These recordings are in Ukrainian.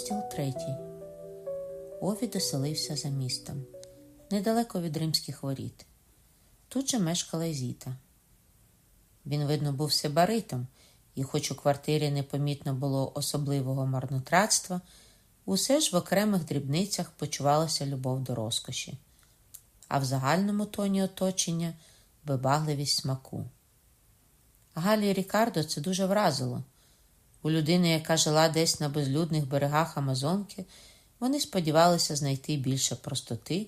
Розділ третій. Овід оселився за містом, недалеко від римських воріт. Тут же мешкала Зіта. Він, видно, був сибаритом, і, хоч у квартирі непомітно було особливого марнотратства, усе ж в окремих дрібницях почувалася любов до розкоші, а в загальному тоні оточення вибагливість смаку. Галі Рікардо це дуже вразило. У людини, яка жила десь на безлюдних берегах Амазонки, вони сподівалися знайти більше простоти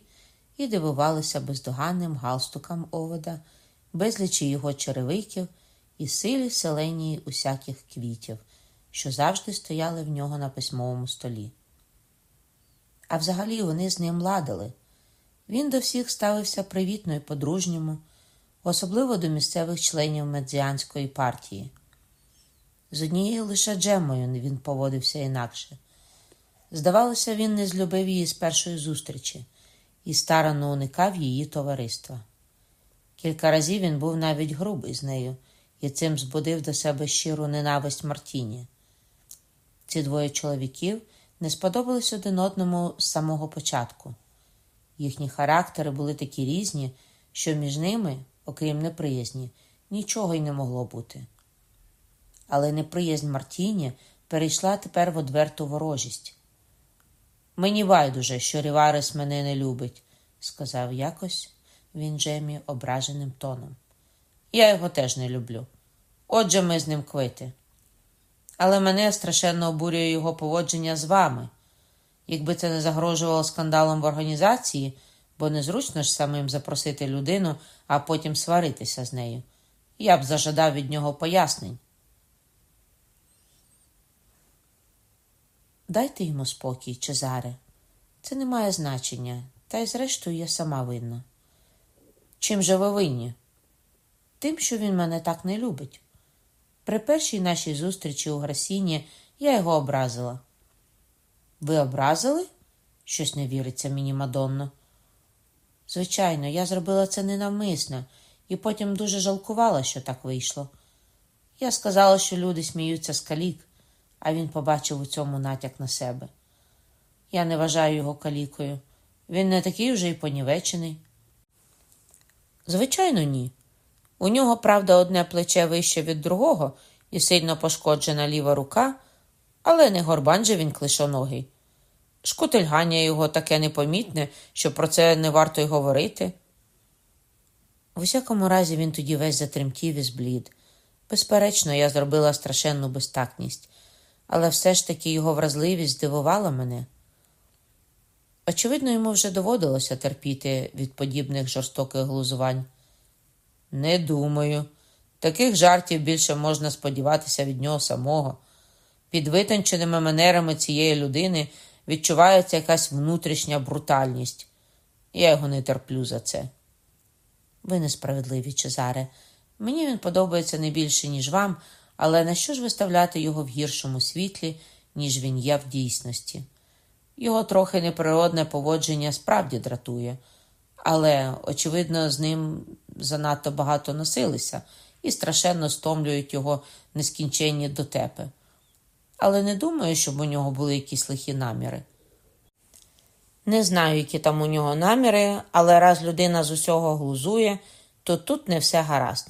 і дивувалися бездоганним галстукам овода, безлічі його черевиків і силі селенії усяких квітів, що завжди стояли в нього на письмовому столі. А взагалі вони з ним ладили. Він до всіх ставився привітно і по-дружньому, особливо до місцевих членів медзіанської партії. З однією лише Джемою він поводився інакше. Здавалося, він не злюбив її з першої зустрічі і старано уникав її товариства. Кілька разів він був навіть грубий з нею і цим збудив до себе щиру ненависть Мартіні. Ці двоє чоловіків не сподобались один одному з самого початку. Їхні характери були такі різні, що між ними, окрім неприязні, нічого й не могло бути. Але неприязнь Мартіні перейшла тепер в одверту ворожість. Мені байдуже, що Ріварес мене не любить, сказав якось він Джемі ображеним тоном. Я його теж не люблю. Отже, ми з ним квити. Але мене страшенно обурює його поводження з вами. Якби це не загрожувало скандалом в організації, бо незручно ж самим запросити людину, а потім сваритися з нею. Я б зажадав від нього пояснень. Дайте йому спокій, Чезаре. Це не має значення, та й зрештою я сама винна. Чим же ви винні? Тим, що він мене так не любить. При першій нашій зустрічі у Грасіні я його образила. Ви образили? Щось не віриться мені, Мадонно. Звичайно, я зробила це ненавмисно і потім дуже жалкувала, що так вийшло. Я сказала, що люди сміються з калік, а він побачив у цьому натяк на себе. Я не вважаю його калікою. Він не такий уже й понівечений. Звичайно, ні. У нього, правда, одне плече вище від другого і сильно пошкоджена ліва рука, але не горбан же він клишоногий. Шкутильгання його таке непомітне, що про це не варто й говорити. У всякому разі, він тоді весь затремтів і зблід. Безперечно, я зробила страшенну безтакність, але все ж таки його вразливість здивувала мене. Очевидно, йому вже доводилося терпіти від подібних жорстоких глузувань. Не думаю. Таких жартів більше можна сподіватися від нього самого. Під витонченими манерами цієї людини відчувається якась внутрішня брутальність. Я його не терплю за це. Ви несправедливі, Чезаре. Мені він подобається не більше, ніж вам, але на що ж виставляти його в гіршому світлі, ніж він є в дійсності? Його трохи неприродне поводження справді дратує, але, очевидно, з ним занадто багато носилися і страшенно стомлюють його нескінченні дотепи. Але не думаю, щоб у нього були якісь лихі наміри. Не знаю, які там у нього наміри, але раз людина з усього глузує, то тут не все гаразд.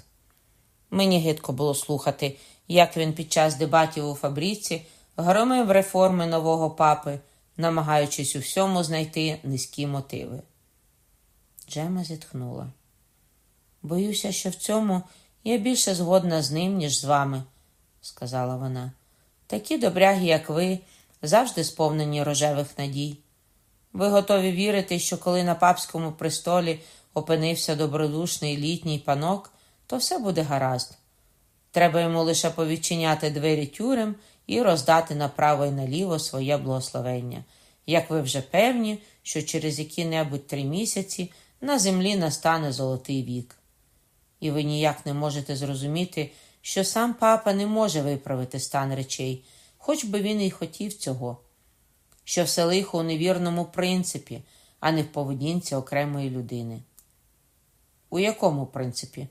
Мені гидко було слухати, як він під час дебатів у фабриці громив реформи нового папи, намагаючись у всьому знайти низькі мотиви. Джема зітхнула. Боюся, що в цьому я більше згодна з ним, ніж з вами, сказала вона. Такі добряги, як ви, завжди сповнені рожевих надій. Ви готові вірити, що коли на папському престолі опинився добродушний літній панок, то все буде гаразд. Треба йому лише повідчиняти двері тюрем і роздати направо і наліво своє благословення, як ви вже певні, що через які-небудь три місяці на землі настане золотий вік. І ви ніяк не можете зрозуміти, що сам папа не може виправити стан речей, хоч би він і хотів цього, що все лихо у невірному принципі, а не в поведінці окремої людини. У якому принципі?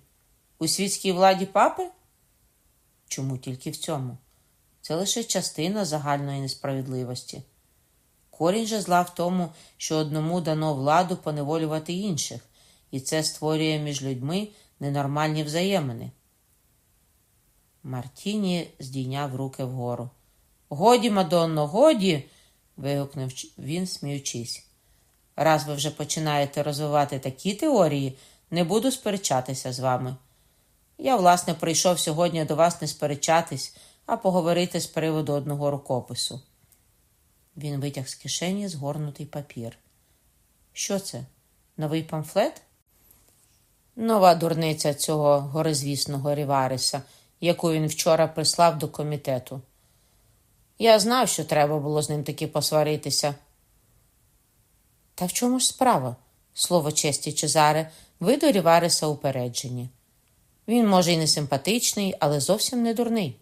У світській владі папи? Чому тільки в цьому? це лише частина загальної несправедливості. Корінь же зла в тому, що одному дано владу поневолювати інших, і це створює між людьми ненормальні взаємини. Мартіні здійняв руки вгору. Годі, Мадонно, годі. вигукнув він, сміючись. Раз ви вже починаєте розвивати такі теорії, не буду сперечатися з вами. Я, власне, прийшов сьогодні до вас не сперечатись, а поговорити з приводу одного рукопису. Він витяг з кишені згорнутий папір. Що це? Новий памфлет? Нова дурниця цього горизвісного Рівариса, яку він вчора прислав до комітету. Я знав, що треба було з ним таки посваритися. Та в чому ж справа? Слово честі Чезаре, ви до Рівариса упереджені. Він, може, і не симпатичний, але зовсім не дурний.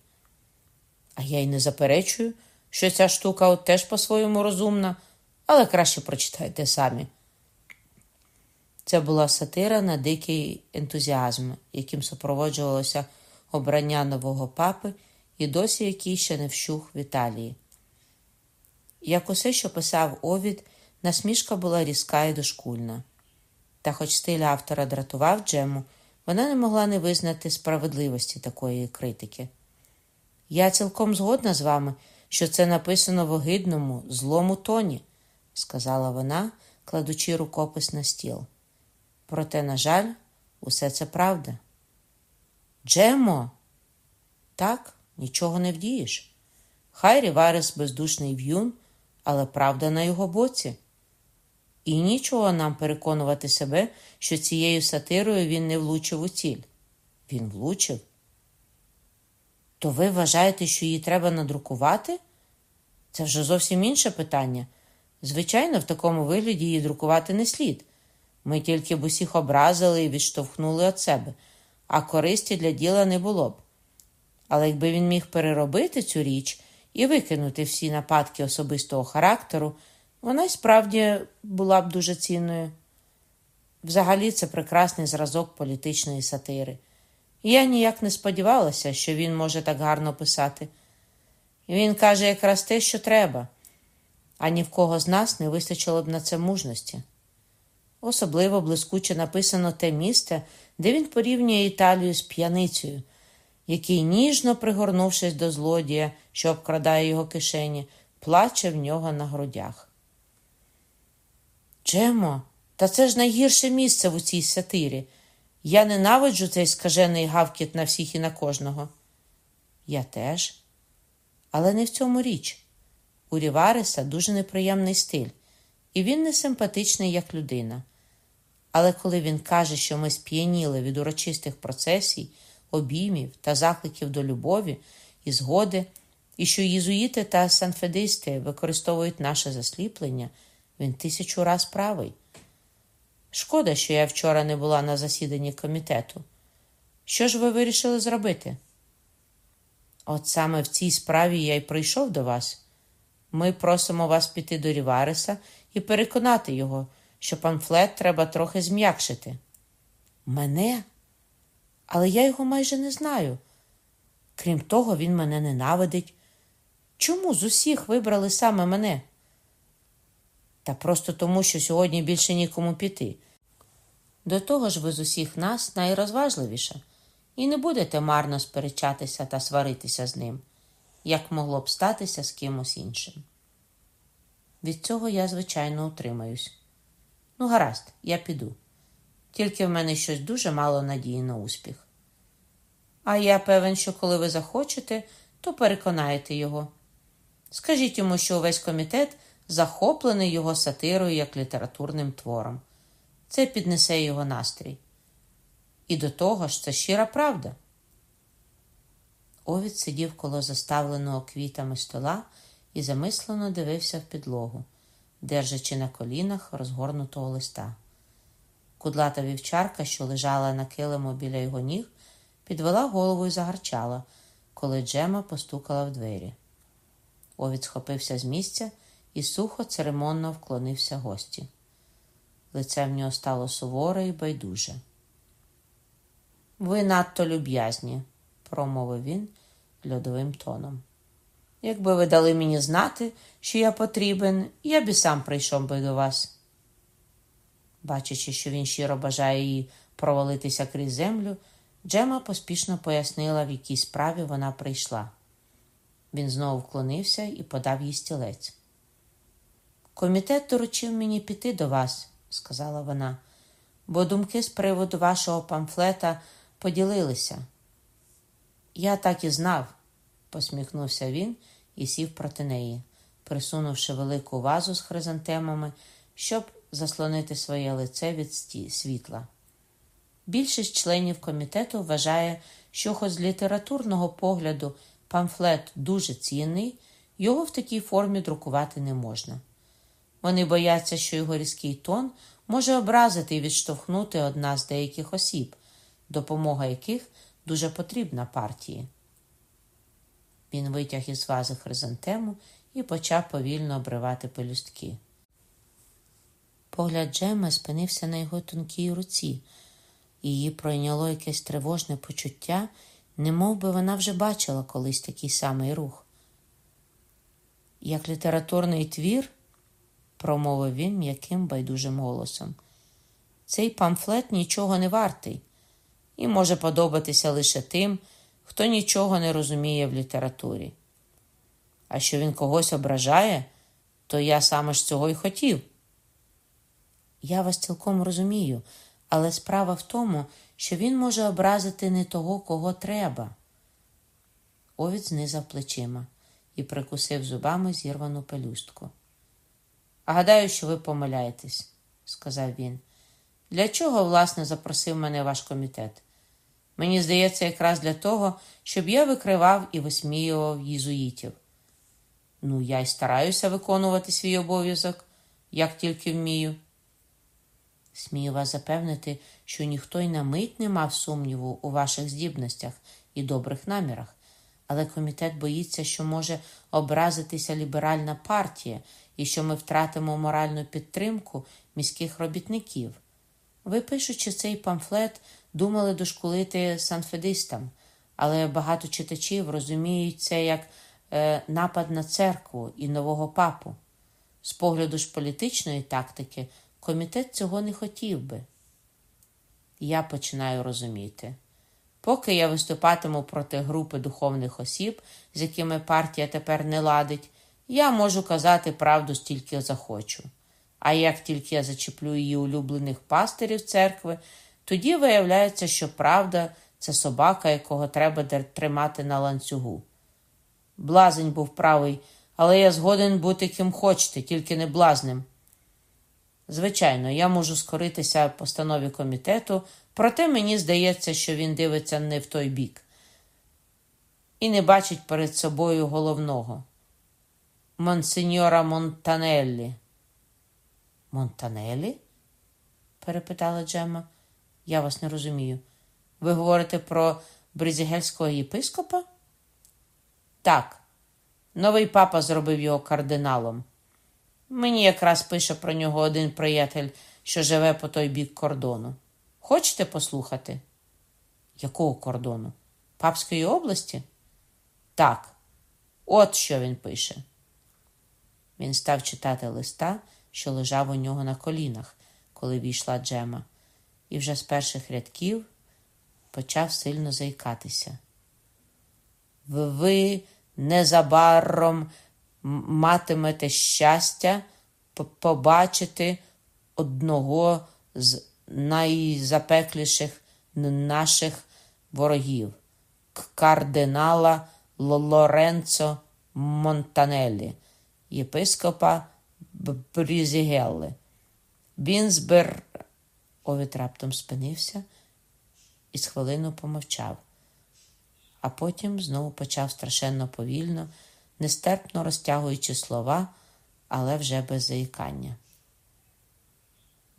А я й не заперечую, що ця штука от теж по-своєму розумна, але краще прочитайте самі. Це була сатира на дикий ентузіазм, яким супроводжувалося обрання нового папи і досі який ще не вщух в Італії. Як усе, що писав Овід, насмішка була різка і дошкульна. Та, хоч стиль автора дратував Джему, вона не могла не визнати справедливості такої критики. Я цілком згодна з вами, що це написано в огидному, злому тоні, сказала вона, кладучи рукопис на стіл. Проте, на жаль, усе це правда. Джемо, так, нічого не вдієш. Хай Ріварес бездушний в'юн, але правда на його боці. І нічого нам переконувати себе, що цією сатирою він не влучив у ціль. Він влучив. То ви вважаєте, що її треба надрукувати? Це вже зовсім інше питання. Звичайно, в такому вигляді її друкувати не слід. Ми тільки б усіх образили і відштовхнули від себе, а користі для діла не було б. Але якби він міг переробити цю річ і викинути всі нападки особистого характеру, вона й справді була б дуже цінною. Взагалі, це прекрасний зразок політичної сатири. Я ніяк не сподівалася, що він може так гарно писати. Він каже якраз те, що треба, а ні в кого з нас не вистачило б на це мужності. Особливо блискуче написано те місце, де він порівнює Італію з п'яницею, який, ніжно пригорнувшись до злодія, що обкрадає його кишені, плаче в нього на грудях. Джемо, та це ж найгірше місце в у цій сатирі. Я ненавиджу цей скажений гавкіт на всіх і на кожного. Я теж. Але не в цьому річ. У Рівареса дуже неприємний стиль, і він не симпатичний як людина. Але коли він каже, що ми сп'яніли від урочистих процесій, обіймів та закликів до любові і згоди, і що єзуїти та санфедисти використовують наше засліплення, він тисячу раз правий. Шкода, що я вчора не була на засіданні комітету. Що ж ви вирішили зробити? От саме в цій справі я й прийшов до вас. Ми просимо вас піти до Рівареса і переконати його, що памфлет треба трохи зм'якшити. Мене? Але я його майже не знаю. Крім того, він мене ненавидить. Чому з усіх вибрали саме мене? Та просто тому, що сьогодні більше нікому піти. До того ж, ви з усіх нас найрозважливіша, і не будете марно сперечатися та сваритися з ним, як могло б статися з кимось іншим. Від цього я, звичайно, утримаюсь. Ну, гаразд, я піду. Тільки в мене щось дуже мало надії на успіх. А я певен, що коли ви захочете, то переконаєте його. Скажіть йому, що увесь комітет захоплений його сатирою як літературним твором. Це піднесе його настрій. І до того ж це щира правда. Овід сидів коло заставленого квітами стола і замислено дивився в підлогу, держачи на колінах розгорнутого листа. Кудлата вівчарка, що лежала на килиму біля його ніг, підвела голову і загарчала, коли Джема постукала в двері. Овід схопився з місця і сухо, церемонно вклонився гості. Лице в нього стало суворе і байдуже. Ви надто люб'язні, промовив він льодовим тоном. Якби ви дали мені знати, що я потрібен, я б і сам прийшов би до вас. Бачачи, що він щиро бажає їй провалитися крізь землю, Джема поспішно пояснила, в якій справі вона прийшла. Він знову вклонився і подав їй стілець. Комітет доручив мені піти до вас, сказала вона, бо думки з приводу вашого памфлета поділилися. Я так і знав, посміхнувся він і сів проти неї, присунувши велику вазу з хризантемами, щоб заслонити своє лице від світла. Більшість членів комітету вважає, що хоч з літературного погляду памфлет дуже цінний, його в такій формі друкувати не можна. Вони бояться, що його різкий тон може образити і відштовхнути одна з деяких осіб, допомога яких дуже потрібна партії. Він витяг із вази хризантему і почав повільно обривати пелюстки. Погляд Джема спинився на його тонкій руці, її пройняло якесь тривожне почуття, не би вона вже бачила колись такий самий рух. Як літературний твір, промовив він м'яким байдужим голосом, цей памфлет нічого не вартий і може подобатися лише тим, хто нічого не розуміє в літературі. А що він когось ображає, то я саме ж цього й хотів. Я вас цілком розумію, але справа в тому, що він може образити не того, кого треба. Овід знизав плечима і прикусив зубами зірвану пелюстку. Гадаю, що ви помиляєтесь, сказав він. Для чого, власне, запросив мене ваш комітет? Мені здається, якраз для того, щоб я викривав і висміював єзуїтів. Ну, я й стараюся виконувати свій обов'язок, як тільки вмію. Смію вас запевнити, що ніхто й на мить не мав сумніву у ваших здібностях і добрих намірах, але комітет боїться, що може образитися ліберальна партія і що ми втратимо моральну підтримку міських робітників. Ви, пишучи цей памфлет, думали дошкулити санфедистам, але багато читачів розуміють це як е, напад на церкву і нового папу. З погляду ж політичної тактики, комітет цього не хотів би. Я починаю розуміти. Поки я виступатиму проти групи духовних осіб, з якими партія тепер не ладить, я можу казати правду стільки захочу. А як тільки я зачеплю її улюблених пастирів церкви, тоді виявляється, що правда це собака, якого треба тримати на ланцюгу. Блазень був правий, але я згоден бути ким хочете, тільки не блазним. Звичайно, я можу скоритися постанові комітету, проте мені здається, що він дивиться не в той бік і не бачить перед собою головного. Монсеньора Монтанеллі. Монтанеллі? перепитала Джемма. Я вас не розумію. Ви говорите про бризігельського єпископа? Так, новий папа зробив його кардиналом. Мені якраз пише про нього один приятель, що живе по той бік кордону. Хочете послухати? Якого кордону? Папської області? Так, от що він пише. Він став читати листа, що лежав у нього на колінах, коли війшла Джема і вже з перших рядків почав сильно заїкатися. Ви незабаром матимете щастя побачити одного з найзапекліших наших ворогів, кардинала Лоренцо Монтанелі, єпископа Брізігелли. Він збер Овід раптом спинився і з хвилину помовчав, а потім знову почав страшенно повільно, нестерпно розтягуючи слова, але вже без заїкання.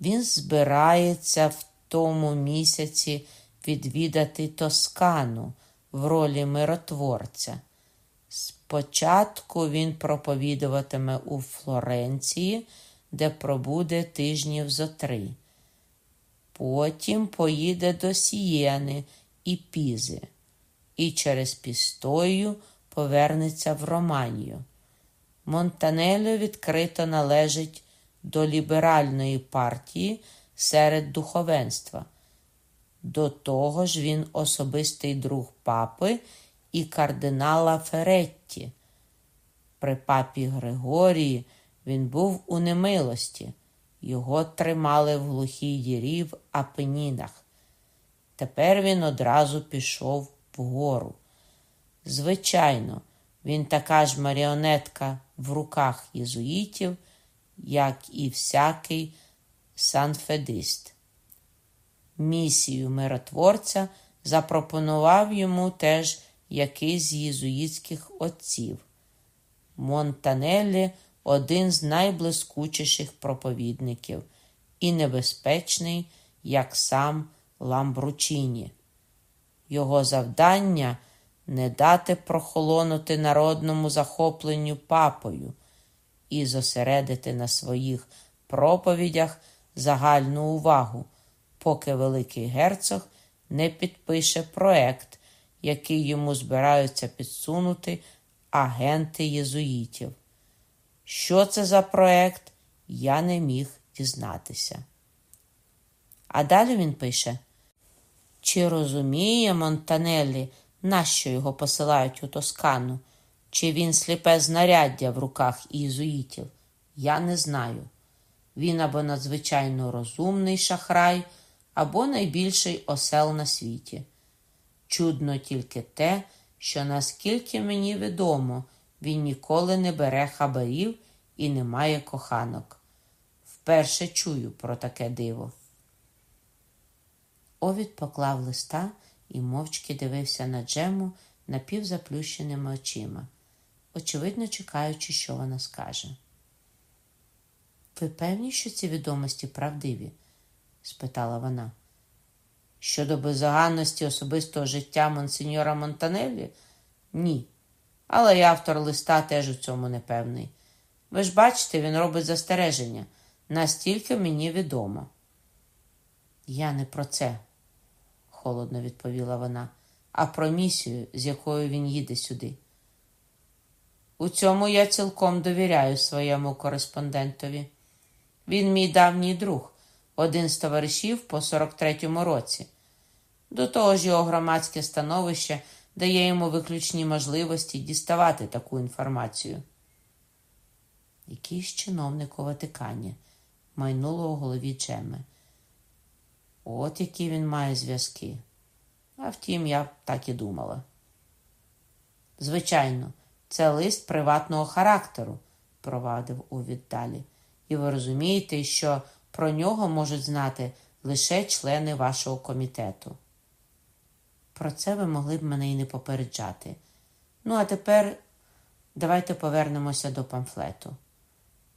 Він збирається в тому місяці відвідати Тоскану в ролі миротворця. Спочатку він проповідуватиме у Флоренції, де пробуде тижнів зо три. Потім поїде до Сієни і Пізи, і через Пістою повернеться в Романію. Монтанелло відкрито належить до ліберальної партії серед духовенства. До того ж, він особистий друг папи і кардинала Феретті. При папі Григорії він був у немилості, його тримали в глухій дірі в Апенінах. Тепер він одразу пішов вгору. Звичайно, він така ж маріонетка в руках єзуїтів, як і всякий санфедист. Місію миротворця запропонував йому теж якийсь з єзуїтських отців. Монтанеллі один з найблискучіших проповідників і небезпечний, як сам Ламбручині. Його завдання не дати прохолонути народному захопленню папою і зосередити на своїх проповідях загальну увагу, поки Великий Герцог не підпише проект, який йому збираються підсунути агенти єзуїтів. Що це за проект, я не міг дізнатися. А далі він пише: Чи розуміє Монтанеллі, нащо його посилають у Тоскану? Чи він сліпе знаряддя в руках ізуїтів? Я не знаю. Він або надзвичайно розумний шахрай, або найбільший осел на світі. Чудно тільки те, що наскільки мені відомо, він ніколи не бере хабарів і не має коханок. Вперше чую про таке диво. Овід поклав листа і мовчки дивився на Джему напівзаплющеними очима, очевидно чекаючи, що вона скаже. Ви певні, що ці відомості правдиві? спитала вона. Щодо безоганності особистого життя монсеньора Монтанеллі? Ні. Але й автор листа теж у цьому не певний. Ви ж бачите, він робить застереження. Настільки мені відомо. Я не про це, холодно відповіла вона, а про місію, з якою він їде сюди. У цьому я цілком довіряю своєму кореспондентові. Він мій давній друг, один з товаришів по 43-му році. До того ж, його громадське становище дає йому виключні можливості діставати таку інформацію. Якийсь чиновник у Ватикані майнуло у голові Джеми. От які він має зв'язки. А втім, я так і думала. Звичайно, це лист приватного характеру, провадив Овід далі. І ви розумієте, що про нього можуть знати лише члени вашого комітету. Про це ви могли б мене і не попереджати. Ну, а тепер давайте повернемося до памфлету.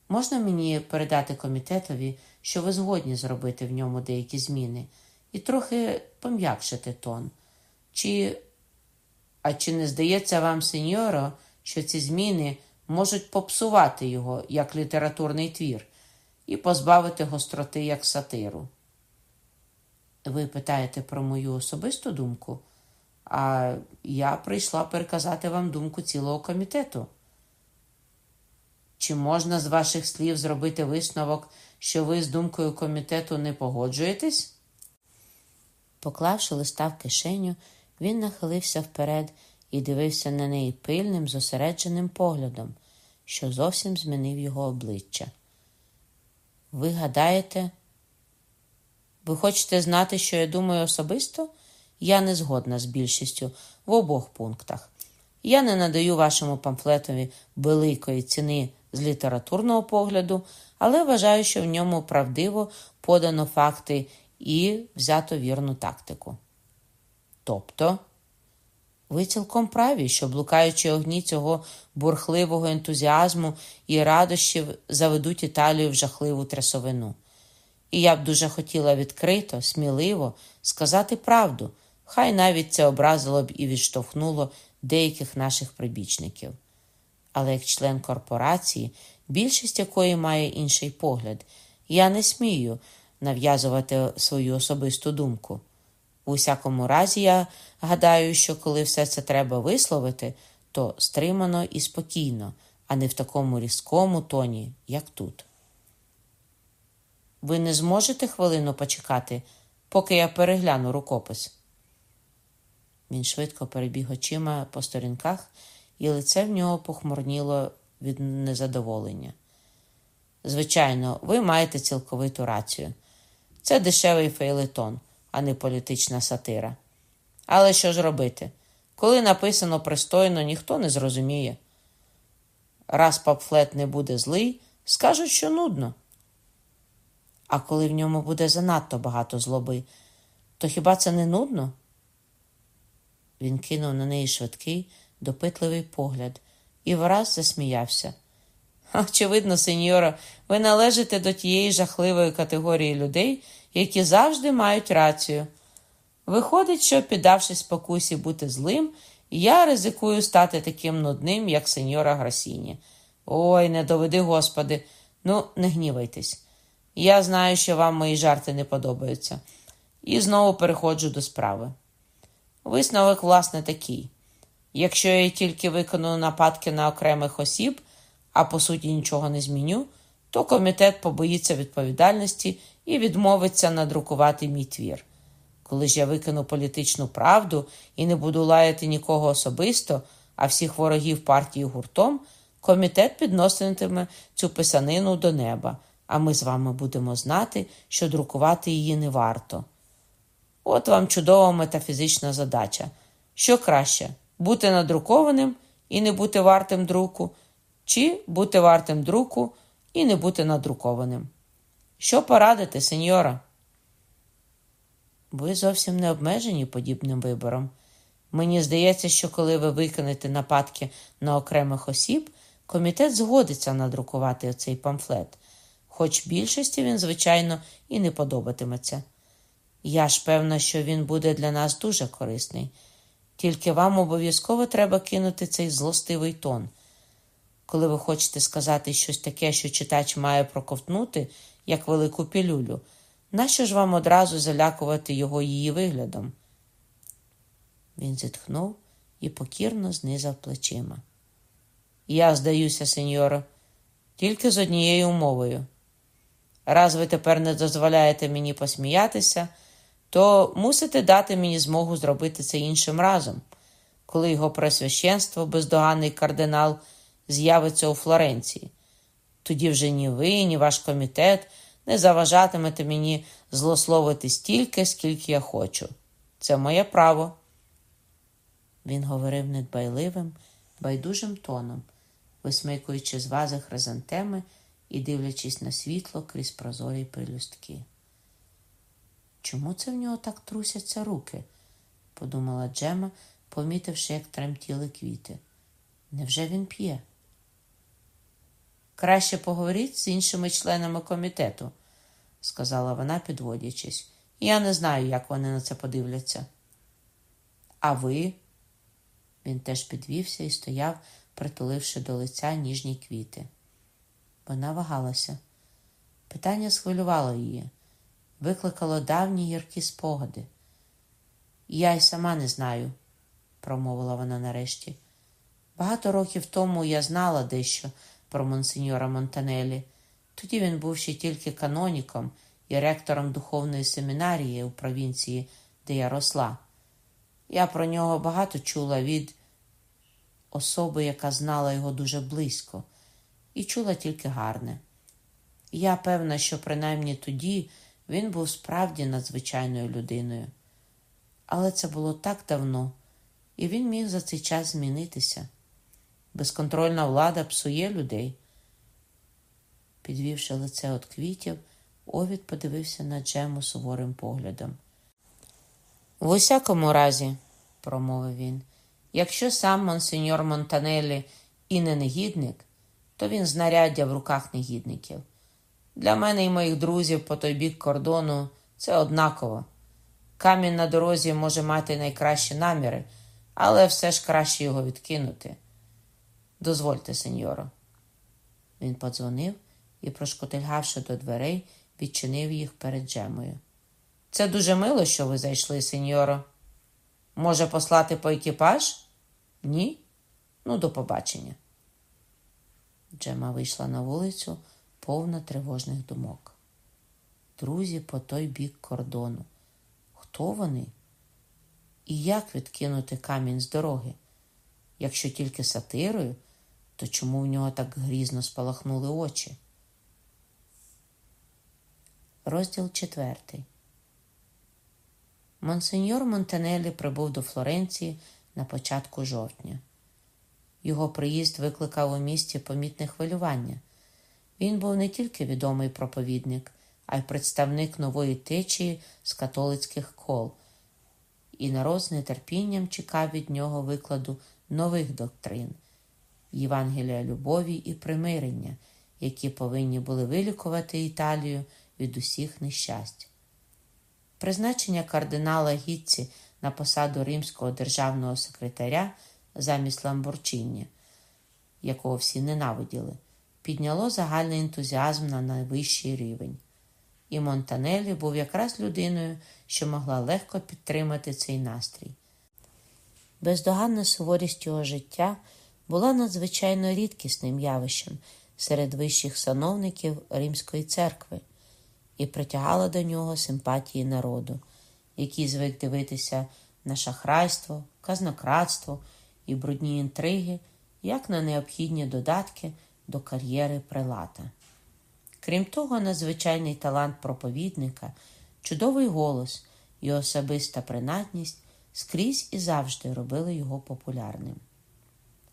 Можна мені передати комітетові, що ви згодні зробити в ньому деякі зміни, і трохи пом'якшити тон? Чи, А чи не здається вам, сеньоро, що ці зміни можуть попсувати його як літературний твір і позбавити гостроти як сатиру? Ви питаєте про мою особисту думку? А я прийшла переказати вам думку цілого комітету. Чи можна з ваших слів зробити висновок, що ви з думкою комітету не погоджуєтесь? Поклавши листа в кишеню, він нахилився вперед і дивився на неї пильним, зосередженим поглядом, що зовсім змінив його обличчя. Ви гадаєте, ви хочете знати, що я думаю особисто? Я не згодна з більшістю в обох пунктах. Я не надаю вашому памфлетові великої ціни з літературного погляду, але вважаю, що в ньому правдиво подано факти і взято вірну тактику. Тобто, ви цілком праві, що блукаючи огні цього бурхливого ентузіазму і радощів заведуть Італію в жахливу трясовину. І я б дуже хотіла відкрито, сміливо сказати правду, хай навіть це образило б і відштовхнуло деяких наших прибічників. Але як член корпорації, більшість якої має інший погляд, я не смію нав'язувати свою особисту думку. У всякому разі, я гадаю, що коли все це треба висловити, то стримано і спокійно, а не в такому різкому тоні, як тут. Ви не зможете хвилину почекати, поки я перегляну рукопис. Він швидко перебіг очима по сторінках, і лице в нього похмурніло від незадоволення. Звичайно, ви маєте цілковиту рацію. Це дешевий фейлетон, а не політична сатира. Але що ж робити? Коли написано пристойно, ніхто не зрозуміє. Раз памфлет не буде злий, скажуть, що нудно. А коли в ньому буде занадто багато злоби, то хіба це не нудно? Він кинув на неї швидкий, допитливий погляд і враз засміявся. Очевидно, сеньора, ви належите до тієї жахливої категорії людей, які завжди мають рацію. Виходить, що, піддавшись спокусі бути злим, я ризикую стати таким нудним, як сеньора Грасіні. Ой, не доведи, господи, ну, не гнівайтесь. Я знаю, що вам мої жарти не подобаються. І знову переходжу до справи. Висновок, власне, такий: якщо я тільки виконую нападки на окремих осіб, а по суті нічого не зміню, то комітет побоїться відповідальності і відмовиться надрукувати мій твір. Коли ж я викину політичну правду і не буду лаяти нікого особисто, а всіх ворогів партії гуртом, комітет підноситиме цю писанину до неба, а ми з вами будемо знати, що друкувати її не варто. От вам чудова метафізична задача. Що краще бути надрукованим і не бути вартим друку, чи бути вартим друку і не бути надрукованим? Що порадити, сеньора? Ви зовсім не обмежені подібним вибором. Мені здається, що коли ви виконете нападки на окремих осіб, комітет згодиться надрукувати оцей памфлет, хоч більшості він, звичайно, і не подобатиметься. Я ж певна, що він буде для нас дуже корисний, тільки вам обов'язково треба кинути цей злостивий тон. Коли ви хочете сказати щось таке, що читач має проковтнути, як велику пілюлю, нащо ж вам одразу залякувати його її виглядом? Він зітхнув і покірно знизав плечима. Я здаюся, сеньоро, тільки з однією умовою. Раз ви тепер не дозволяєте мені посміятися, то мусите дати мені змогу зробити це іншим разом, коли його пресвященство, бездоганний кардинал, з'явиться у Флоренції. Тоді вже ні ви, ні ваш комітет не заважатимете мені злословити стільки, скільки я хочу. Це моє право. Він говорив недбайливим, байдужим тоном, висмикуючи з вази хризантеми і дивлячись на світло крізь прозорі пелюстки. Чому це в нього так трусяться руки? подумала Джема, помітивши, як тремтіли квіти. Невже він п'є? Краще поговоріть з іншими членами комітету, сказала вона, підводячись. Я не знаю, як вони на це подивляться. А ви? Він теж підвівся і стояв, притуливши до лиця ніжні квіти. Вона вагалася. Питання схвилювало її, викликало давні гіркі спогади. Я й сама не знаю, промовила вона нарешті. Багато років тому я знала дещо про монсеньора Монтанелі. Тоді він був ще тільки каноніком і ректором духовної семінарії у провінції, де я росла. Я про нього багато чула від особи, яка знала його дуже близько, і чула тільки гарне. Я певна, що принаймні тоді він був справді надзвичайною людиною. Але це було так давно, і він міг за цей час змінитися. Безконтрольна влада псує людей. Підвівши лице від квітів, Овід подивився на Джему суворим поглядом. В усякому разі, промовив він, якщо сам монсеньор Монтанелі і не негідник, то він знаряддя в руках негідників. Для мене і моїх друзів по той бік кордону це однаково. Камінь на дорозі може мати найкращі наміри, але все ж краще його відкинути. Дозвольте, сеньоро. Він подзвонив і, прошкотильгавши до дверей, відчинив їх перед Джемою. Це дуже мило, що ви зайшли, сеньоро. Може, послати по екіпаж? Ні? Ну, до побачення. Джема вийшла на вулицю, повна тривожних думок. Друзі по той бік кордону. Хто вони? І як відкинути камінь з дороги? Якщо тільки сатирою, то чому в нього так грізно спалахнули очі? Розділ четвертий. Монсеньор Монтанелі прибув до Флоренції на початку жовтня. Його приїзд викликав у місті помітне хвилювання. Він був не тільки відомий проповідник, а й представник нової течії з католицьких кол, і народ з нетерпінням чекав від нього викладу нових доктрин Євангелія любові і примирення, які повинні були вилікувати Італію від усіх нещасть. Призначення кардинала Гітці на посаду римського державного секретаря замість Ламборчині, якого всі ненавиділи, підняло загальний ентузіазм на найвищий рівень. І Монтанелі був якраз людиною, що могла легко підтримати цей настрій. Бездоганна суворість його життя була надзвичайно рідкісним явищем серед вищих сановників Римської церкви і притягала до нього симпатії народу, який звик дивитися на шахрайство, казнократство і брудні інтриги, як на необхідні додатки до кар'єри прилата. Крім того, надзвичайний талант проповідника, чудовий голос і особиста принадність скрізь і завжди робили його популярним.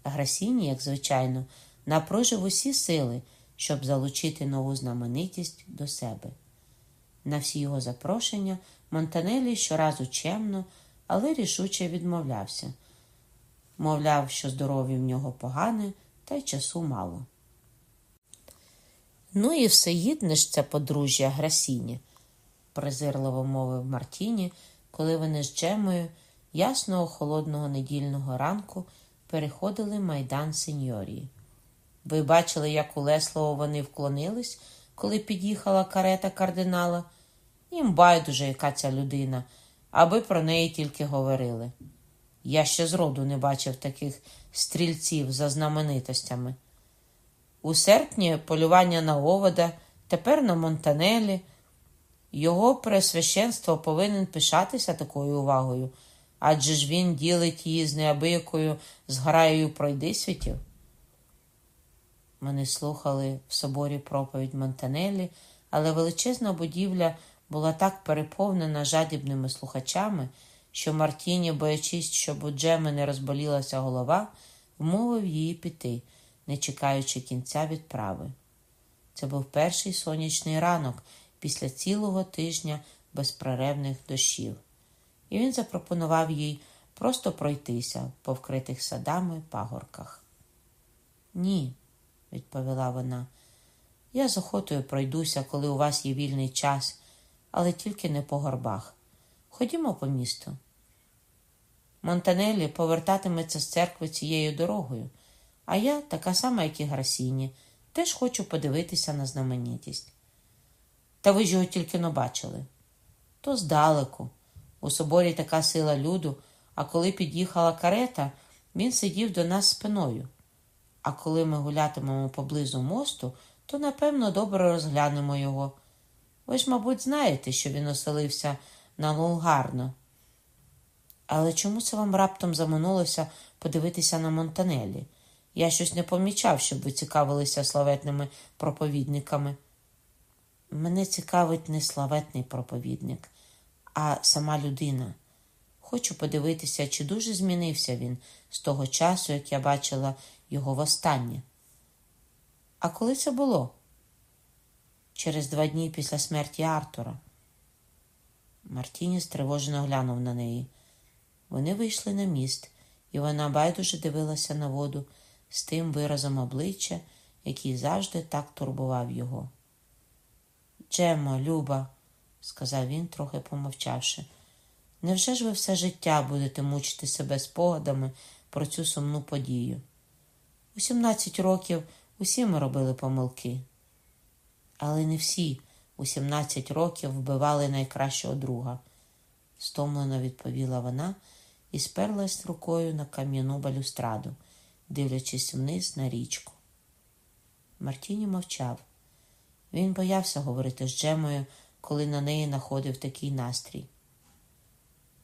Грасіні, як звичайно, напружив усі сили, щоб залучити нову знаменитість до себе. На всі його запрошення Монтанелі щоразу чемно, але рішуче відмовлявся. Мовляв, що здоров'я в нього погане, та й часу мало. Ну і все їдне ж це подружжя Грасіні, презирливо мовив Мартіні, коли вони з Джемою ясного холодного недільного ранку переходили майдан сеньорії. Ви бачили, як у Леслово вони вклонились, коли під'їхала карета кардинала? Їм байдуже, яка ця людина, аби про неї тільки говорили. Я ще зроду не бачив таких стрільців за знаменитостями. У серпні полювання на овода, тепер на Монтанелі. Його пресвященство повинен пишатися такою увагою, адже ж він ділить її з неабиякою зграєю пройдисвітів. Вони слухали в соборі проповідь Монтанелі, але величезна будівля була так переповнена жадібними слухачами, що Мартіні, боячись, щоб у Джеми не розболілася голова, вмовив її піти, не чекаючи кінця відправи. Це був перший сонячний ранок після цілого тижня безперервних дощів, і він запропонував їй просто пройтися по вкритих садами пагорках. Ні, відповіла вона, я з охотою пройдуся, коли у вас є вільний час, але тільки не по горбах. Ходімо по місту. Монтанелі повертатиметься з церкви цією дорогою, а я, така сама, як і Грасіні, теж хочу подивитися на знаменитість. Та ви ж його тільки не бачили. То здалеку. У соборі така сила люду, а коли під'їхала карета, він сидів до нас спиною. А коли ми гулятимемо поблизу мосту, то напевно добре розглянемо його. Ви ж, мабуть, знаєте, що він оселився на Лулгарно. Але чому це вам раптом заманулося подивитися на Монтанелі? Я щось не помічав, щоб ви цікавилися славетними проповідниками. Мене цікавить не славетний проповідник, а сама людина. Хочу подивитися, чи дуже змінився він з того часу, як я бачила його востаннє. А коли це було? Через два дні після смерті Артура. Мартіні стривожено глянув на неї. Вони вийшли на міст, і вона байдуже дивилася на воду з тим виразом обличчя, який завжди так турбував його. Джемо, Люба, сказав він, трохи помовчавши, невже ж ви все життя будете мучити себе спогадами про цю сумну подію? У 17 років усі ми робили помилки. Але не всі у 17 років вбивали найкращого друга, стомлено відповіла вона і сперлась рукою на кам'яну балюстраду, дивлячись вниз на річку. Мартіні мовчав. Він боявся говорити з Джемою, коли на неї находив такий настрій.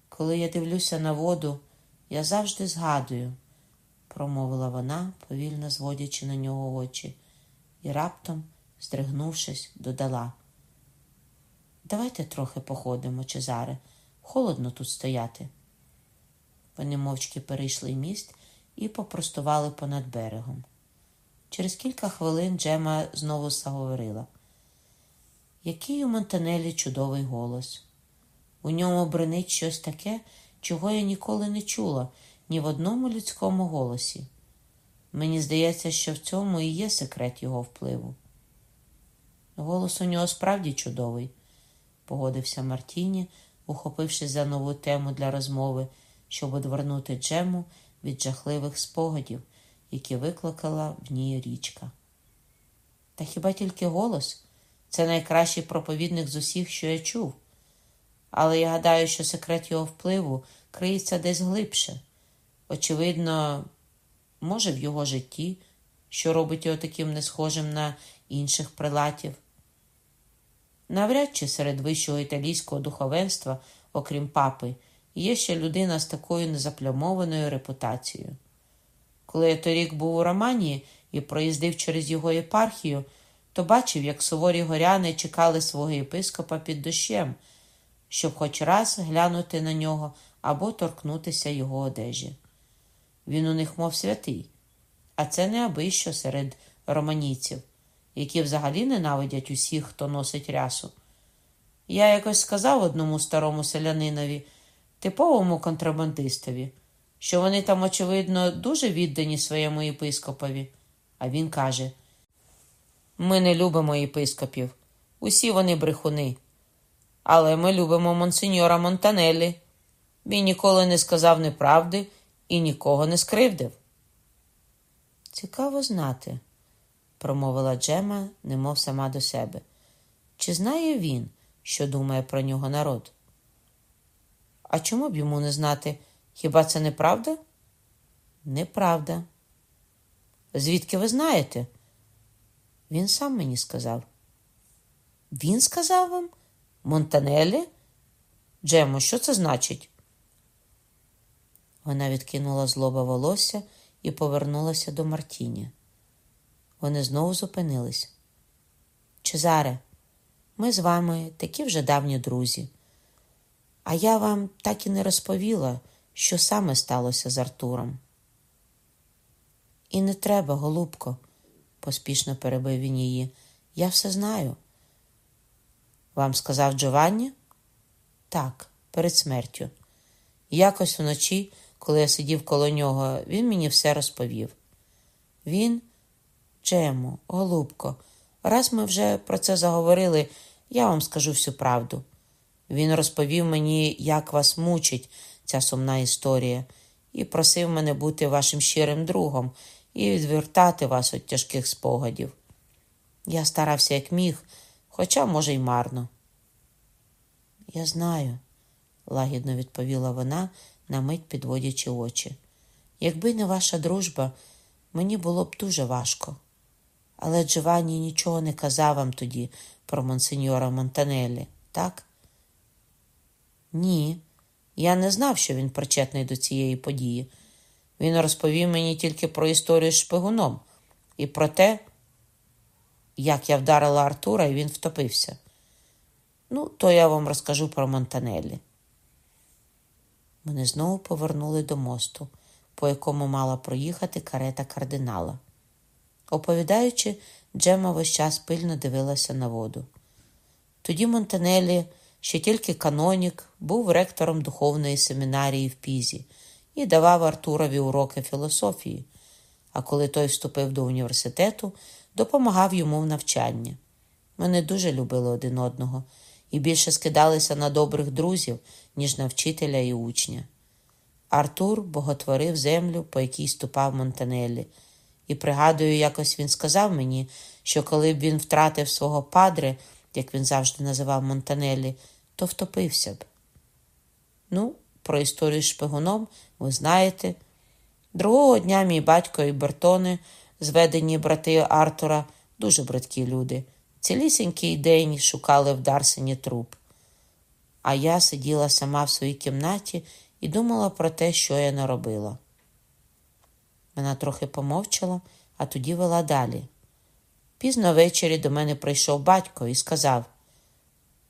Коли я дивлюся на воду, я завжди згадую, промовила вона, повільно зводячи на нього очі, і раптом, здригнувшись, додала. Давайте трохи походимо, Чезаре, холодно тут стояти. Вони мовчки перейшли міст і попростували понад берегом. Через кілька хвилин Джема знову заговорила. Який у Монтанелі чудовий голос. У ньому бренить щось таке, чого я ніколи не чула ні в одному людському голосі. Мені здається, що в цьому і є секрет його впливу. Голос у нього справді чудовий, погодився Мартіні, ухопившись за нову тему для розмови, щоб одвернути Джему від жахливих спогадів, які викликала в ній річка. Та хіба тільки голос? Це найкращий проповідник з усіх, що я чув. Але я гадаю, що секрет його впливу криється десь глибше. Очевидно, може, в його житті, що робить його таким не схожим на інших прилатів. Навряд чи серед вищого італійського духовенства, окрім папи, є ще людина з такою незаплямованою репутацією. Коли я торік був у Романії і проїздив через його єпархію, то бачив, як суворі горяни чекали свого єпископа під дощем, щоб хоч раз глянути на нього або торкнутися його одежі. Він у них, мов святий, а це не аби що серед романійців, які взагалі ненавидять усіх, хто носить рясу. Я якось сказав одному старому селянинові, типовому контрабандистові, що вони там, очевидно, дуже віддані своєму єпископові. А він каже: Ми не любимо єпископів, усі вони брехуни. Але ми любимо монсеньора Монтанеллі. Він ніколи не сказав неправди і нікого не скривдив. Цікаво знати, промовила Джема, немов сама до себе. Чи знає він, що думає про нього народ? А чому б йому не знати? Хіба це неправда? Неправда. Звідки ви знаєте? Він сам мені сказав. Він сказав вам? Монтанелі? Джемо, що це значить? Вона відкинула злоба волосся і повернулася до Мартіні. Вони знову зупинились. Чезаре, ми з вами такі вже давні друзі, а я вам так і не розповіла, що саме сталося з Артуром. І не треба, голубко, поспішно перебив він її. Я все знаю. Вам сказав Джованні? Так, перед смертю. Якось вночі, коли я сидів коло нього, він мені все розповів. Він, Джему, голубко, раз ми вже про це заговорили, я вам скажу всю правду. Він розповів мені, як вас мучить ця сумна історія, і просив мене бути вашим щирим другом і відвертати вас від тяжких спогадів. Я старався, як міг, хоча, може, й марно. Я знаю, лагідно відповіла вона, на мить підводячи очі. Якби не ваша дружба, мені було б дуже важко. Але Джованні нічого не казав вам тоді про монсеньора Монтанеллі, так? Ні, я не знав, що він причетний до цієї події. Він розповів мені тільки про історію з шпигуном і про те, як я вдарила Артура, і він втопився. Ну, то я вам розкажу про Монтанеллі. Вони знову повернули до мосту, по якому мала проїхати карета кардинала. Оповідаючи, Джема весь час пильно дивилася на воду. Тоді Монтанеллі, ще тільки канонік, був ректором духовної семінарії в Пізі і давав Артурові уроки філософії, а коли той вступив до університету, допомагав йому в навчанні. Вони дуже любили один одного і більше скидалися на добрих друзів, ніж на вчителя і учня. Артур боготворив землю, по якій ступав Монтанеллі, і пригадую, якось він сказав мені, що коли б він втратив свого падре, як він завжди називав Монтанеллі, то втопився б. Ну, про історію з шпигуном ви знаєте. Другого дня мій батько і Бертони, зведені брати Артура, дуже бридкі люди. Цілісінький день шукали в Дарсені труп. А я сиділа сама в своїй кімнаті і думала про те, що я наробила. Вона трохи помовчала, а тоді вела далі. Пізно ввечері до мене прийшов батько і сказав: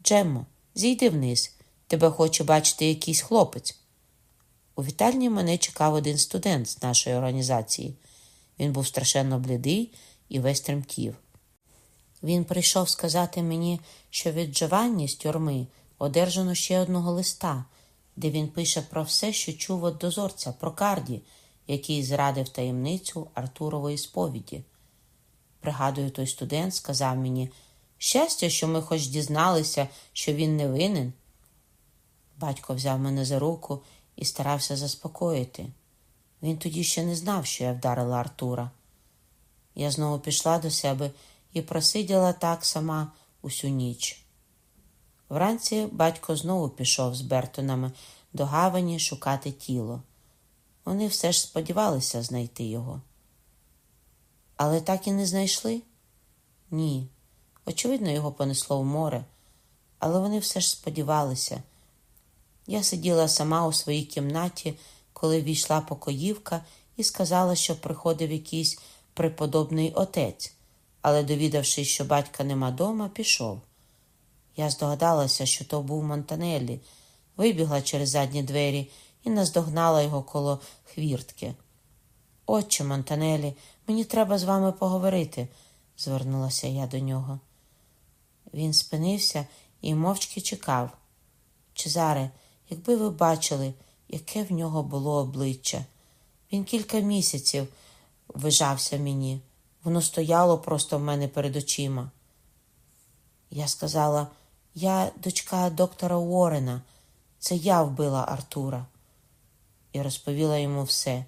Джеммо, зійди вниз, тебе хоче бачити якийсь хлопець. У вітальні мене чекав один студент з нашої організації. Він був страшенно блідий і весь тремтів. Він прийшов сказати мені, що від Джованні з тюрми одержано ще одного листа, де він пише про все, що чув від дозорця, про Карді, який зрадив таємницю Артурової сповіді. Пригадую, той студент сказав мені щастя, що ми хоч дізналися, що він не винен. Батько взяв мене за руку і старався заспокоїти. Він тоді ще не знав, що я вдарила Артура. Я знову пішла до себе і просиділа так сама усю ніч. Вранці батько знову пішов з Бертонами до гавані шукати тіло. Вони все ж сподівалися знайти його. Але так і не знайшли? Ні. Очевидно, його понесло в море, але вони все ж сподівалися. Я сиділа сама у своїй кімнаті, коли війшла покоївка і сказала, що приходив якийсь преподобний отець, але, довідавшись, що батька нема дома, пішов. Я здогадалася, що то був Монтанеллі, вибігла через задні двері і наздогнала його коло хвіртки. Отче Монтанелі, мені треба з вами поговорити, звернулася я до нього. Він спинився і мовчки чекав. Чезаре, якби ви бачили, яке в нього було обличчя. Він кілька місяців вижався мені, воно стояло просто в мене перед очима. Я сказала, я дочка доктора Уоррена, це я вбила Артура. І розповіла йому все,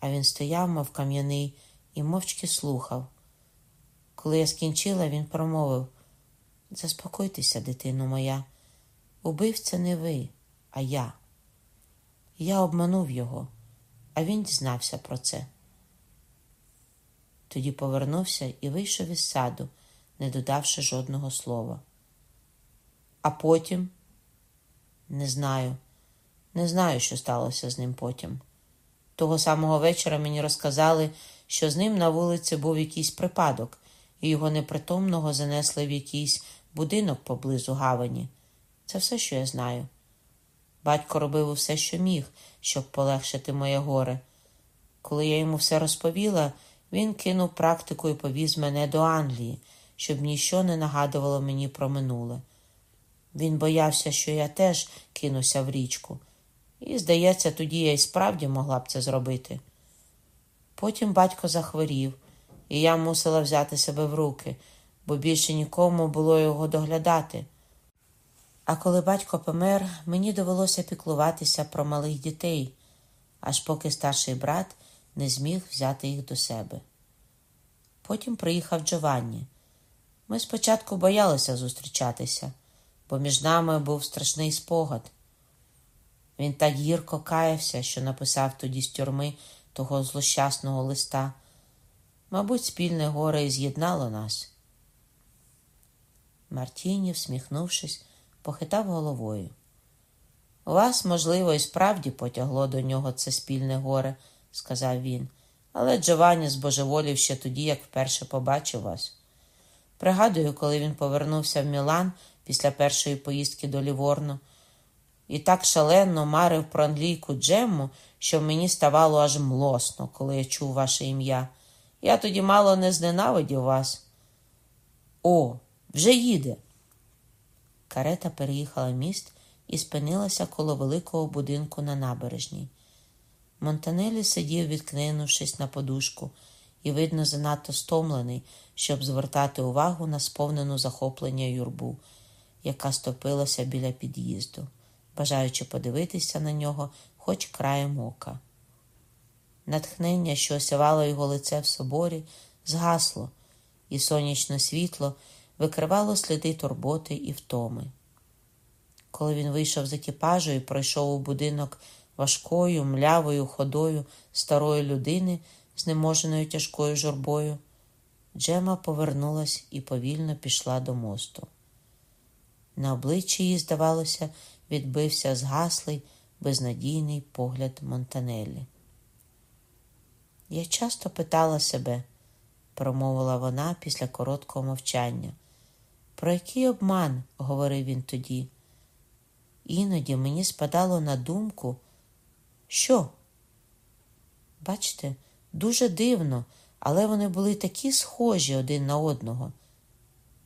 а він стояв, мов кам'яний, і мовчки слухав. Коли я скінчила, він промовив Заспокойтеся, дитино моя, убивця не ви, а я. Я обманув його, а він дізнався про це. Тоді повернувся і вийшов із саду, не додавши жодного слова. А потім не знаю, не знаю, що сталося з ним потім. Того самого вечора мені розказали, що з ним на вулиці був якийсь припадок, і його непритомного занесли в якийсь будинок поблизу гавані. Це все, що я знаю. Батько робив усе, що міг, щоб полегшити моє горе. Коли я йому все розповіла, він кинув практику і повіз мене до Англії, щоб ніщо не нагадувало мені про минуле. Він боявся, що я теж кинуся в річку, і, здається, тоді я й справді могла б це зробити. Потім батько захворів, і я мусила взяти себе в руки, бо більше нікому було його доглядати. А коли батько помер, мені довелося піклуватися про малих дітей, аж поки старший брат не зміг взяти їх до себе. Потім приїхав Джованні. Ми спочатку боялися зустрічатися, бо між нами був страшний спогад. Він так гірко каявся, що написав тоді з тюрми того злощасного листа. Мабуть, спільне горе і з'єднало нас. Мартіні, всміхнувшись, похитав головою. Вас, можливо, і справді потягло до нього це спільне горе, сказав він, але Джованні збожеволів ще тоді, як вперше побачив вас. Пригадую, коли він повернувся в Мілан після першої поїздки до Ліворну, і так шалено марив про англійку Джемму, що мені ставало аж млосно, коли я чув ваше ім'я. Я тоді мало не зненавидів вас. О, вже їде. Карета переїхала міст і спинилася коло великого будинку на набережній. Монтанелі сидів, відкинувшись на подушку, і, видно, занадто стомлений, щоб звертати увагу на сповнену захоплення юрбу, яка стопилася біля під'їзду, бажаючи подивитися на нього хоч краєм ока. Натхнення, що осявало його лице в соборі, згасло, і сонячне світло викривало сліди турботи і втоми. Коли він вийшов з екіпажу і пройшов у будинок важкою, млявою ходою старої людини, знеможеною тяжкою журбою. Джема повернулась і повільно пішла до мосту. На обличчі її, здавалося, відбився згаслий, безнадійний погляд Монтанеллі. Я часто питала себе, промовила вона після короткого мовчання. Про який обман, говорив він тоді. Іноді мені спадало на думку, що? Бачите, дуже дивно, але вони були такі схожі один на одного.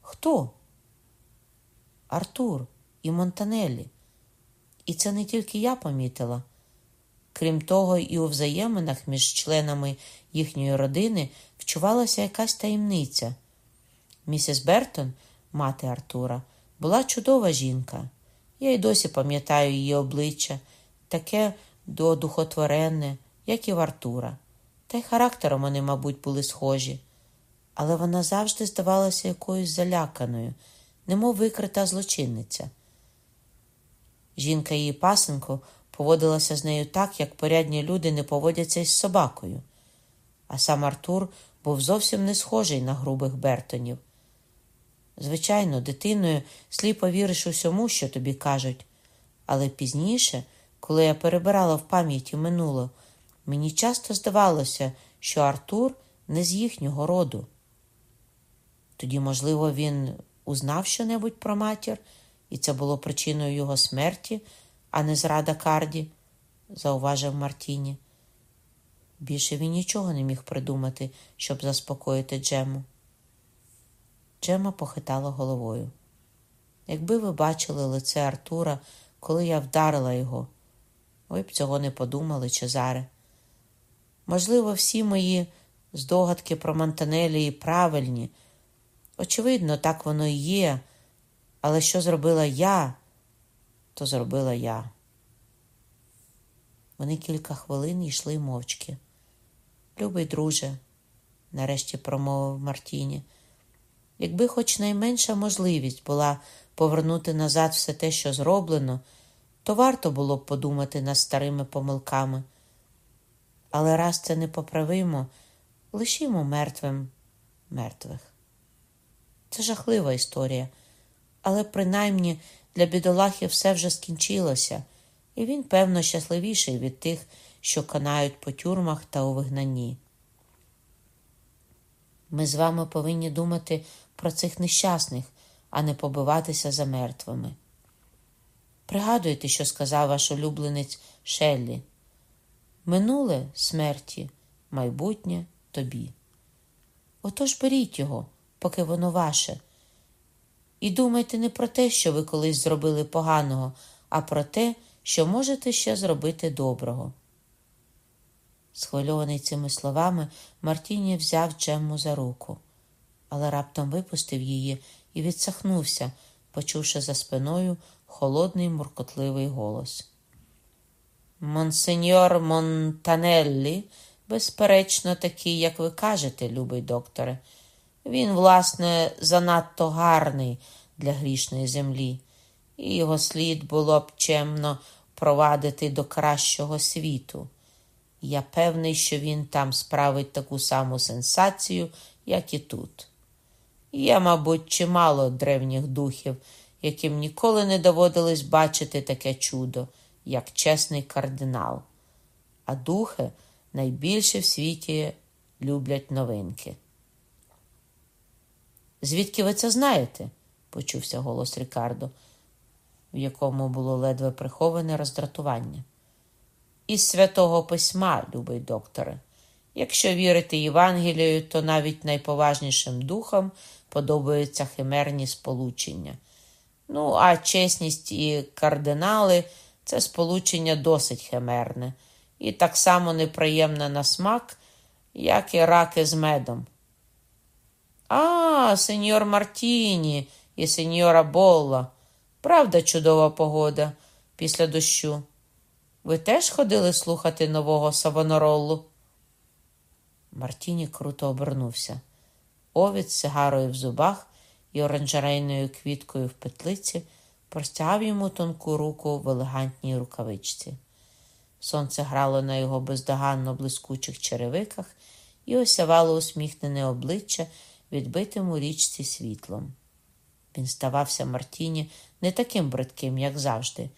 Хто? Артур і Монтанеллі. І це не тільки я помітила. Крім того, і у взаєминах між членами їхньої родини вчувалася якась таємниця. Місіс Бертон, мати Артура, була чудова жінка. Я й досі пам'ятаю її обличчя, таке додухотворенне, як і в Артура. Та й характером вони, мабуть, були схожі. Але вона завжди здавалася якоюсь заляканою, немов викрита злочинниця. Жінка її пасенко поводилася з нею так, як порядні люди не поводяться із собакою. А сам Артур був зовсім не схожий на грубих Бертонів. Звичайно, дитиною сліпо віриш усьому, що тобі кажуть, але пізніше, коли я перебирала в пам'яті минуло, мені часто здавалося, що Артур не з їхнього роду. Тоді, можливо, він узнав щонебудь про матір, і це було причиною його смерті, а не зрада Карді, зауважив Мартіні. Більше він нічого не міг придумати, щоб заспокоїти Джему. Джема похитала головою. Якби ви бачили лице Артура, коли я вдарила його, ви б цього не подумали, Чезаре. Можливо, всі мої здогадки про Монтанелі правильні. Очевидно, так воно і є, але що зробила я, то зробила я. Вони кілька хвилин йшли мовчки. Любий друже, нарешті промовив Мартіні, якби хоч найменша можливість була повернути назад все те, що зроблено, то варто було б подумати над старими помилками. Але раз це непоправимо, лишімо мертвим мертвих. Це жахлива історія, але принаймні для бідолахи все вже скінчилося, і він, певно, щасливіший від тих, що канають по тюрмах та у вигнанні. Ми з вами повинні думати про цих нещасних, а не побиватися за мертвими. Пригадуйте, що сказав ваш улюбленець Шеллі. Минуле смерті, майбутнє тобі. Отож беріть його, поки воно ваше. І думайте не про те, що ви колись зробили поганого, а про те, що можете ще зробити доброго. Схвильований цими словами, Мартіні взяв Джемму за руку, але раптом випустив її і відсахнувся, почувши за спиною холодний муркотливий голос. Монсеньор Монтанеллі, безперечно, такий, як ви кажете, любий докторе. Він, власне, занадто гарний для грішної землі, і його слід було б чемно провадити до кращого світу. Я певний, що він там справить таку саму сенсацію, як і тут. Є, мабуть, чимало древніх духів, яким ніколи не доводилось бачити таке чудо, як чесний кардинал. А духи найбільше в світі люблять новинки. Звідки ви це знаєте? почувся голос Рікардо, в якому було ледве приховане роздратування. Із святого письма, любий докторе. Якщо вірити Євангелію, то навіть найповажнішим духам подобаються химерні сполучення. Ну, а чесність і кардинали це сполучення досить химерне, і так само неприємне на смак, як і раки з медом. А, сеньор Мартіні і сеньора Болла. Правда, чудова погода після дощу. Ви теж ходили слухати нового Савонароллу? Мартіні круто обернувся. Овід з сигарою в зубах і оранжерейною квіткою в петлиці простягав йому тонку руку в елегантній рукавичці. Сонце грало на його бездоганно блискучих черевиках і осявало усміхнене обличчя відбитим у річці світлом. Він ставався Мартіні не таким бридким, як завжди,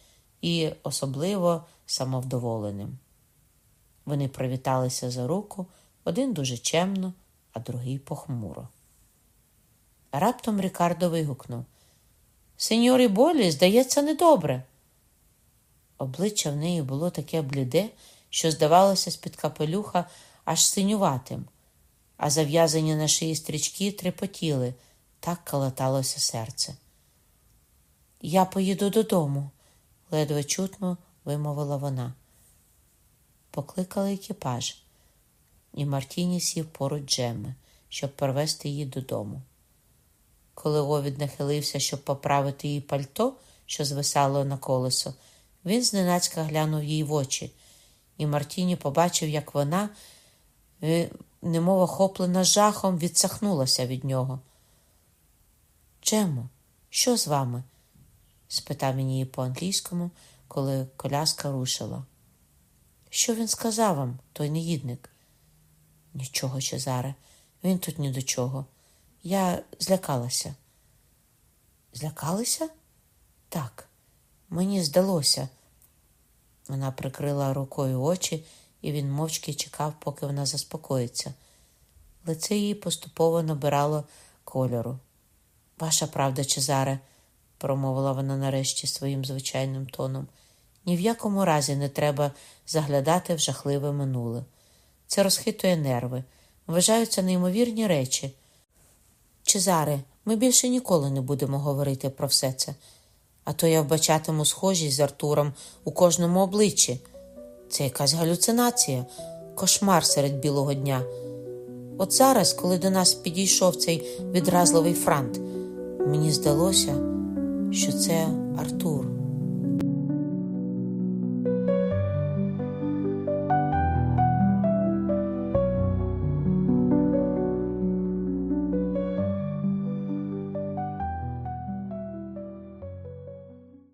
і особливо самовдоволеним. Вони привіталися за руку, один дуже чемно, а другий похмуро. Раптом Рікардо вигукнув Сеньорі Болі, здається, недобре. Обличчя в неї було таке бліде, що здавалося з-під капелюха аж синюватим, а зав'язані на шиї стрічки трепотіли, так калаталося серце. Я поїду додому, ледве чутно вимовила вона. Покликали екіпаж, і Мартіні сів поруч Джеми, щоб привезти її додому. Коли Овід нахилився, щоб поправити її пальто, що звисало на колесо, він зненацька глянув їй в очі, і Мартіні побачив, як вона, е, немов охоплена жахом, відсахнулася від нього. Джемо, що з вами? спитав він її по-англійському, коли коляска рушила. Що він сказав вам, той негідник? Нічого, Чезаре, він тут ні до чого. Я злякалася. Злякалися? Так, мені здалося. Вона прикрила рукою очі, і він мовчки чекав, поки вона заспокоїться. Лице її поступово набирало кольору. Ваша правда, Чезаре, промовила вона нарешті своїм звичайним тоном. Ні в якому разі не треба заглядати в жахливе минуле. Це розхитує нерви, вважаються неймовірні речі. Чезаре, ми більше ніколи не будемо говорити про все це, а то я вбачатиму схожість з Артуром у кожному обличчі. Це якась галюцинація, кошмар серед білого дня. От зараз, коли до нас підійшов цей відразливий франт, мені здалося, що це Артур.